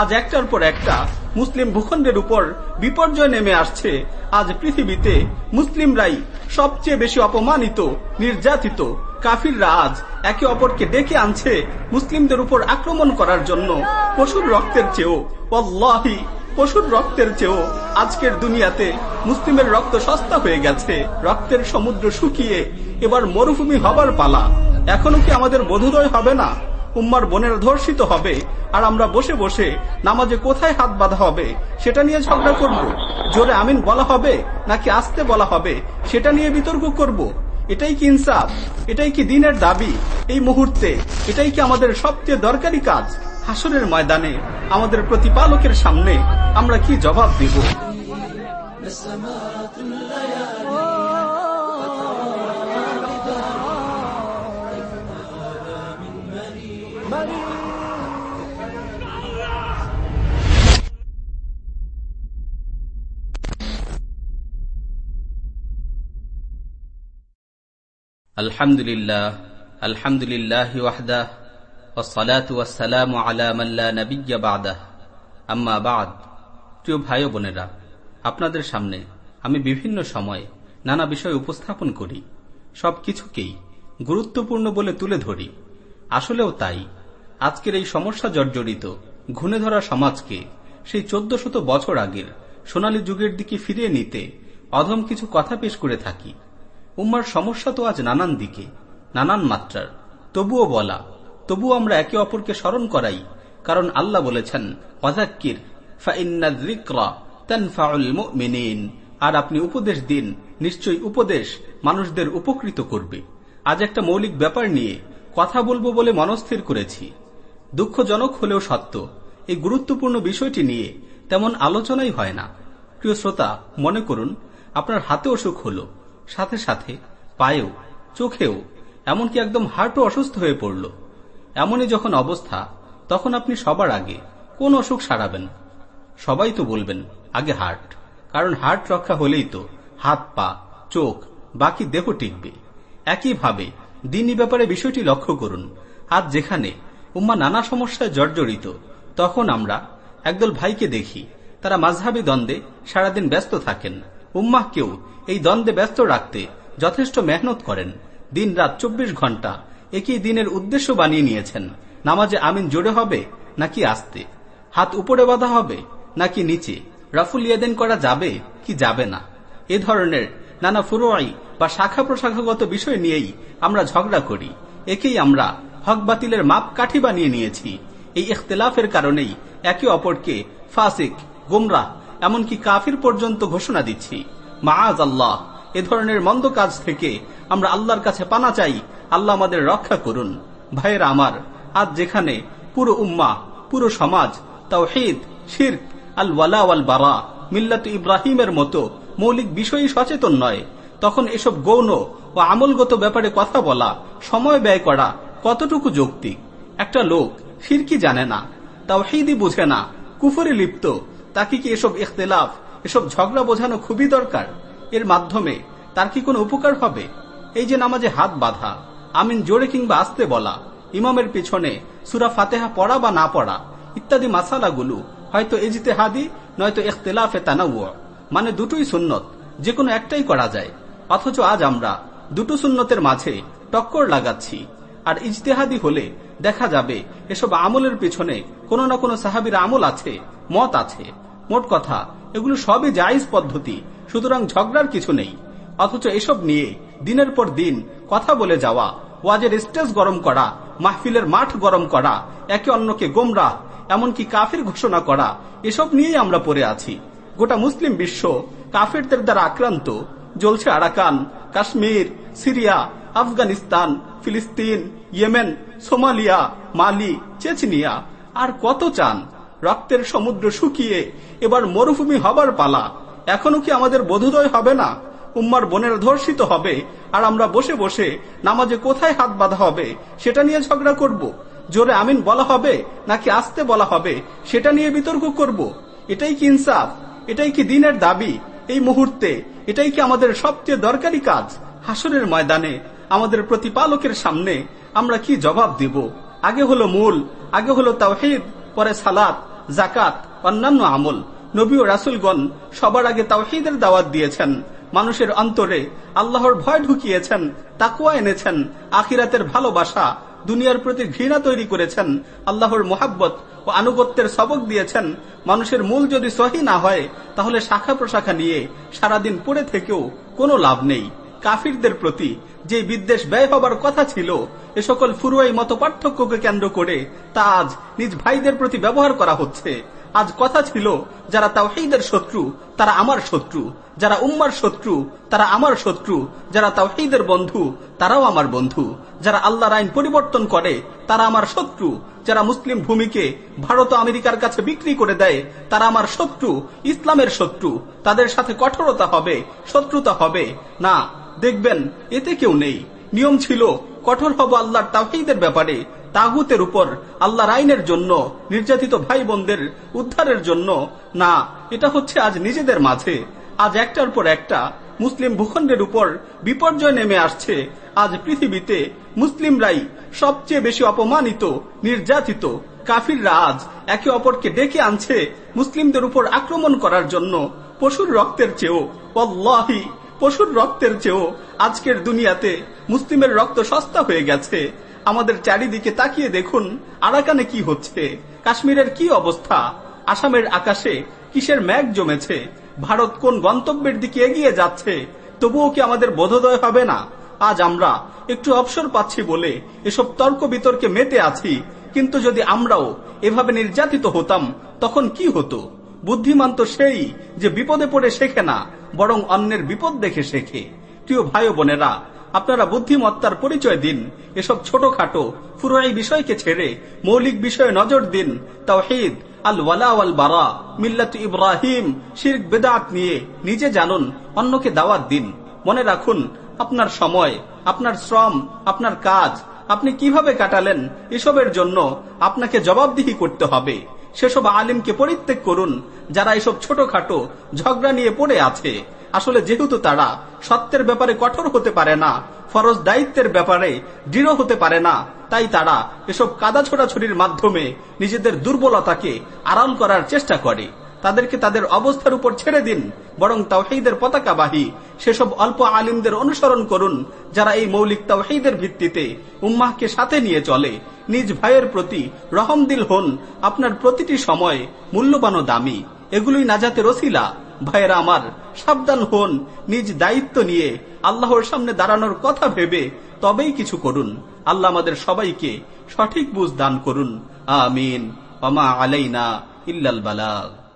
আজ একটার পর একটা মুসলিম ভূখণ্ডের উপর বিপর্যয় নেমে আসছে। আজ পৃথিবীতে মুসলিমরাই সবচেয়ে বেশি অপমানিত, নির্যাতিত কাফিররা আজ একে অপরকে ডেকে আনছে মুসলিমদের উপর আক্রমণ করার জন্য। পশুর রক্তের চেয়েও অল্লাহি পশুর রক্তের চেয়েও আজকের দুনিয়াতে মুসলিমের রক্ত সস্তা হয়ে গেছে। রক্তের সমুদ্র শুকিয়ে এবার মরুভূমি হবার পালা। এখনও কি আমাদের বোধোদয় হবে না? উম্মার বোনের ধর্ষিত হবে, আর আমরা বসে বসে নামাজে কোথায় হাত বাঁধা হবে সেটা নিয়ে ঝগড়া করব। জোরে আমিন বলা হবে নাকি আসতে বলা হবে সেটা নিয়ে বিতর্ক করব? এটাই কি ইনসাফ? এটাই কি দিনের দাবি? এই মুহূর্তে এটাই কি আমাদের সবচেয়ে দরকারি কাজ? হাসরের ময়দানে আমাদের প্রতিপালকের সামনে আমরা কি জবাব দিব? আলহামদুলিল্লাহ আলহামদুলিল্লাহ ওয়াহদাহ ওসালাত ওয়াসালাম আলামাল্লা নবিজ্ঞা বাদাহ আম্মা বাদ। প্রিয় ভাই বোনেরা, আপনাদের সামনে আমি বিভিন্ন সময়ে নানা বিষয় উপস্থাপন করি। সব কিছুকেই গুরুত্বপূর্ণ বলে তুলে ধরি। আসলেও তাই, আজকের এই সমস্যা জর্জরিত, ঘুণে ধরা সমাজকে সেই চোদ্দ শত বছর আগের সোনালী যুগের দিকে ফিরিয়ে নিতে অধম কিছু কথা পেশ করে থাকি। উম্মার সমস্যা তো আজ নানান দিকে, নানান মাত্রার। তবুও বলা তবু আমরা একে অপরকে স্মরণ করাই, কারণ আল্লাহ বলেছেন অজাক্কির আর আপনি উপদেশ দিন, নিশ্চয়ই উপদেশ মানুষদের উপকৃত করবে। আজ একটা মৌলিক ব্যাপার নিয়ে কথা বলব বলে মনস্থির করেছি। দুঃখজনক হলেও সত্য, এই গুরুত্বপূর্ণ বিষয়টি নিয়ে তেমন আলোচনাই হয় না। প্রিয় শ্রোতা, মনে করুন, আপনার হাতে অসুখ হল সাথে সাথে পায়েও, চোখেও, এমনকি একদম হার্টও অসুস্থ হয়ে পড়ল। এমনই যখন অবস্থা, তখন আপনি সবার আগে কোন অসুখ সারাবেন সবাই তো বলবেন, আগে হার্ট, কারণ হার্ট রক্ষা হলেই তো হাত, পা, চোখ, বাকি দেহ টিকবে। একইভাবে দিনই ব্যাপারে বিষয়টি লক্ষ্য করুন, আজ যেখানে উম্মা নানা সমস্যায় জর্জরিত, তখন আমরা একদল ভাইকে দেখি, তারা মাঝহাবি দ্বন্দ্বে সারাদিন ব্যস্ত থাকেন। উম্মাহকেও এই দ্বন্দ্বে ব্যস্ত রাখতে যথেষ্ট মেহনত করেন। দিন রাত চব্বিশ ঘণ্টা একই দিনের উদ্দেশ্য বানিয়ে নিয়েছেন। নামাজে আমিন জোরে হবে নাকি আসতে? হাত উপরে বাঁধা হবে নাকি নিচে? রাফুল ইয়েদেন করা যাবে কি যাবে না? এ ধরনের নানা ফুরোয়াই বা শাখা প্রশাখাগত বিষয় নিয়েই আমরা ঝগড়া করি। একেই আমরা হক বাতিলের মাপ কাঠি বানিয়ে নিয়েছি। এই ইখতলাফের কারণেই একে অপরকে ফাসিক গুমরা এমনকি কাফির পর্যন্ত ঘোষণা দিচ্ছি। মাআজ আল্লাহ, এ ধরনের মন্দ কাজ থেকে আমরা আল্লাহর কাছে পানা চাই, আল্লাহ আমাদের রক্ষা করুন। ভাইয়ের আমার, আজ যেখানে পুরো উম্মা পুরো সমাজ, তাওহিদ, শির্ক আল ওয়ালা ওয়াল বারা মিল্লাত ইব্রাহিমের মতো মৌলিক বিষয়ই সচেতন নয়, তখন এসব গৌণ ও আমলগত ব্যাপারে কথা বলা, সময় ব্যয় করা কতটুকু যৌক্তিক? একটা লোক ফিরকি জানে না তাওহিদি বুঝে না, কুফরে লিপ্ত তাকে কি এসব ইখতলাফ, এসব ঝগড়া বোঝানো খুবই দরকার? এর মাধ্যমে তার কি কোনো উপকার হবে? এই যে নামাজে হাত বাঁধা, আমিন জোরে কিংবা আসতে বলা, ইমামের পিছনে সুরা ফাতেহা পড়া বা না পড়া, ইত্যাদি মাসালাগুলো হয়তো এজিতে হাদি নয়তো এখতেলাফে তানাউ মানে দুটোই সুন্নত যে কোনো একটাই করা যায়। অথচ আজ আমরা দুটো সুন্নতের মাঝে টক্কর লাগাচ্ছি, আর ইজতেহাদি হলে দেখা যাবে এসব আমলের পিছনে কোনো না কোনো সাহাবির আমল আছে, মত আছে। মোট কথা, এগুলো সবই জায়জ পদ্ধতি, সুতরাং ঝগড়ার কিছু নেই। অথচ এসব নিয়ে দিনের পর দিন কথা বলে যাওয়া, ওয়াজের স্টেজ গরম করা, মাহফিলের মাঠ গরম করা, একে অন্যকে গোমরা এমনকি কাফির ঘোষণা করা, এসব নিয়েই আমরা পড়ে আছি। গোটা মুসলিম বিশ্ব কাফেরদের দ্বারা আক্রান্ত। জ্বলছে আরাকান, কাশ্মীর, সিরিয়া, আফগানিস্তান, ফিলিস্তিন, ইয়েমেন, সোমালিয়া, মালি, চেচনিয়া। আর কত চান? রক্তের সমুদ্র শুকিয়ে এবার মরুভূমি হবার পালা। এখনও কি আমাদের বোধোদয় হবে না? উম্মার বোনের ধর্ষিত হবে, আর আমরা বসে বসে নামাজে কোথায় হাত বাঁধা হবে, সেটা নিয়ে ঝগড়া করব। জোরে আমিন বলা হবে, নাকি আসতে বলা হবে, সেটা নিয়ে বিতর্ক করব? এটাই কি ইনসাফ? এটাই কি দিনের দাবি? এই মুহূর্তে এটাই কি আমাদের সবচেয়ে দরকারি কাজ? হাসরের ময়দানে আমাদের প্রতিপালকের সামনে আমরা কি জবাব দিব? আগে হলো মূল, আগে হলো তাওহিদ, পরে সালাত। জাকাত অন্যান্য আমল। নবী ও রাসুলগণ সবার আগে তাওহিদের দাওয়াত দিয়েছেন। মানুষের অন্তরে আল্লাহর ভয় ঢুকিয়েছেন তাকুয়া এনেছেন, আখিরাতের ভালোবাসা, দুনিয়ার প্রতি ঘৃণা তৈরি করেছেন, আল্লাহর মোহাব্বত ও আনুগত্যের সবক দিয়েছেন। মানুষের মূল যদি সহি না হয়, তাহলে শাখা প্রশাখা নিয়ে সারাদিন পড়ে থেকেও কোনো লাভ নেই। কাফিরদের প্রতি যে বিদ্বেষ ব্যয় হবার কথা ছিল, এ সকল ফুরুয়াই মত পার্থক্যকে কেন্দ্র করে তা আজ নিজ ভাইদের প্রতি ব্যবহার করা হচ্ছে। আজ কথা ছিল, যারা তাওহিদের শত্রু, তারা আমার শত্রু। যারা উম্মার শত্রু, তারা আমার শত্রু। যারা তাওহিদের বন্ধু, তারাও আমার বন্ধু। যারা আল্লাহর আইন পরিবর্তন করে, তারা আমার শত্রু। যারা মুসলিম ভূমিকে ভারত আমেরিকার কাছে বিক্রি করে দেয়, তারা আমার শত্রু। ইসলামের শত্রু। তাদের সাথে কঠোরতা হবে, শত্রুতা হবে। না দেখবেন, এতে কেউ নেই। নিয়ম ছিল, কঠোর হব আল্লাহর তাহিদের ব্যাপারে। তাগুতের উপর আল্লাহর আইনের জন্য, নির্যাতিত ভাই বোনদের উদ্ধারের জন্য। না, এটা হচ্ছে আজ নিজেদের মাঝে। আজ একটার পর একটা মুসলিম ভূখণ্ডের উপর বিপর্যয় নেমে আসছে। আজ পৃথিবীতে মুসলিমরাই সবচেয়ে বেশি অপমানিত, নির্যাতিত। কাফিররা আজ একে অপরকে ডেকে আনছে মুসলিমদের উপর আক্রমণ করার জন্য। পশুর রক্তের চেয়েও পশুর রক্তের চেয়েও আজকের দুনিয়াতে মুসলিমের রক্ত সস্তা হয়ে গেছে। আমাদের চারিদিকে তাকিয়ে দেখুন, আরাকানে কি হচ্ছে, কাশ্মীরের কি অবস্থা, আসামের আকাশে কিসের ম্যাগ জমেছে, ভারত কোন গন্তব্যের দিকে এগিয়ে যাচ্ছে, তবুও কি আমাদের বোধোদয় হবে না? আজ আমরা একটু অবসর পাচ্ছি বলে এসব তর্ক বিতর্কে মেতে আছি, কিন্তু যদি আমরাও এভাবে নির্যাতিত হতাম, তখন কি হতো? বুদ্ধিমান তো সেই যে বিপদে পড়ে শেখে না বরং অন্যের বিপদ দেখে শেখে। প্রিয় ভাই বোনেরা, আপনারা বুদ্ধিমত্তার পরিচয় দিন, এসব ছোটখাটো ফুরাই বিষয়কে ছেড়ে মৌলিক বিষয়ে নজর দিন। তাওহিদ আল ওয়ালা বারা মিল্লাত ইব্রাহিম, শির্ক, বেদাত নিয়ে নিজে জানুন, অন্যকে দাওয়াত দিন। মনে রাখুন, আপনার সময়, আপনার শ্রম, আপনার কাজ, আপনি কীভাবে কাটালেন, এসবের জন্য আপনাকে জবাবদিহি করতে হবে। সেসব আলিমকে পরিত্যাগ করুন, যারা এসব ছোটখাটো ঝগড়া নিয়ে পড়ে আছে। আসলে যেহেতু তারা সত্যের ব্যাপারে কঠোর হতে পারে না, ফরজ দায়িত্বের ব্যাপারে দৃঢ় হতে পারে না, তাই তারা এসব কাদা ছোড়াছড়ির মাধ্যমে নিজেদের দুর্বলতাকে আরাম করার চেষ্টা করে। তাদেরকে তাদের অবস্থার উপর ছেড়ে দিন, বরং তাওহিদের পতাকাবাহী সেসব অল্প আলিমদের অনুসরণ করুন, যারা এই মৌলিক তাওহিদের ভিত্তিতে উম্মাহকে সাথে নিয়ে চলে। নিজ ভাইয়ের প্রতি রহমদিল হন, আপনার প্রতিটি সময় মূল্যবান দামি। এগুলোই নাজাতের রসিলা ভাইয়েরা আমার, সাবধান হন, নিজ দায়িত্ব নিয়ে আল্লাহর সামনে দাঁড়ানোর কথা ভেবে তবেই কিছু করুন। আল্লাহ আমাদের সবাইকে সঠিক বুঝ দান করুন। আমিন। অমা আলাইনা ইল্লাল বালাগ।